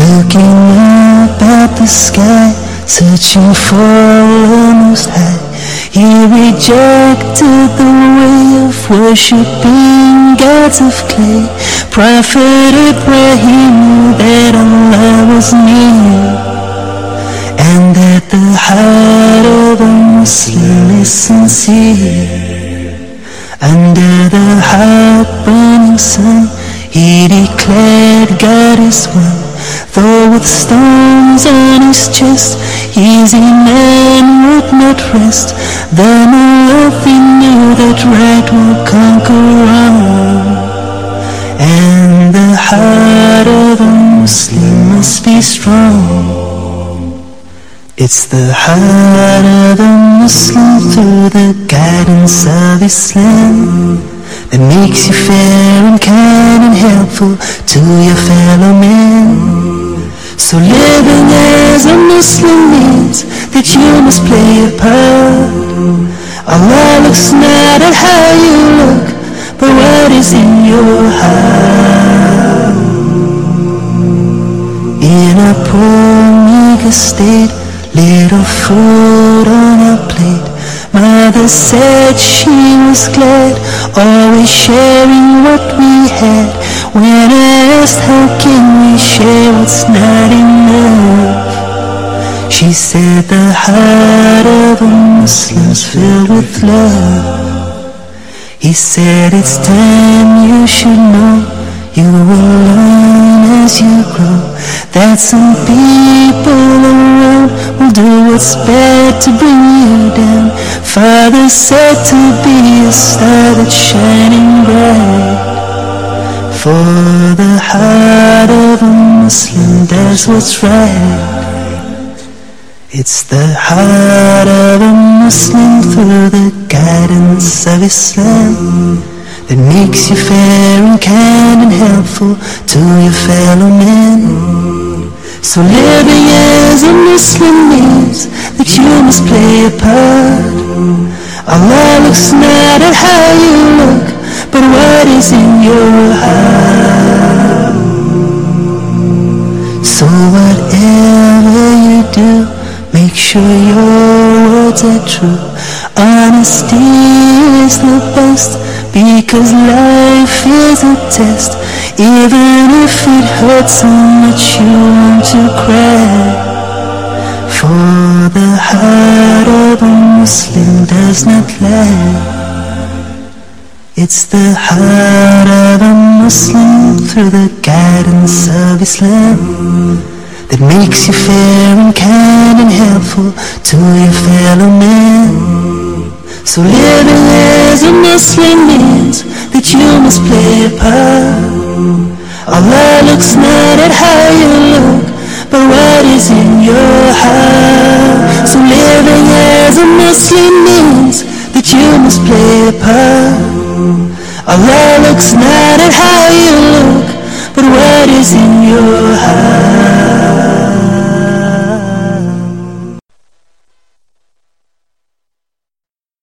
Looking up at the sky, searching for the most high. He rejected the way of worshipping gods of clay. Prophetic where he knew that Allah was near. And that the heart of a Muslim is sincere under the hot burning sun, he declared God is one. Though with stones on his chest, his iman would not rest. Then he knew that right will conquer wrong. And the heart of a Muslim must be strong. It's the heart of a Muslim through the guidance of Islam that makes you fair and kind and helpful to your fellow man. So living as a Muslim means that you must play a part. Allah looks not at how you look, but what is in your heart. In a poor, meager state, little plate. Mother said she was glad, always sharing what we had. When I asked how can we share what's not enough, she said the heart of a Muslim's filled with love. He said it's time you should know, you will learn as you grow, that some people around will do bad to bring you down. Father said to be a star that's shining bright. For the heart of a Muslim does what's right. It's the heart of a Muslim through the guidance of Islam that makes you fair and kind and helpful to your fellow men. So living as a Muslim that you must play a part. Allah looks not at how you look, but what is in your heart. So whatever you do, make sure your words are true. Honesty is the best, because life is a test. Even if it hurts so much, you want to cry. Does not lie. It's the heart of a Muslim through the guidance of Islam that makes you fair and kind and helpful to your fellow man. So living as a Muslim means that you must play a part. Allah looks not at how you look, but what is in your heart. So living as a Muslim means that you must play a part. Allah looks not at how you look, but what is in your.